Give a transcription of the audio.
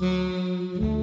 Mm-hmm.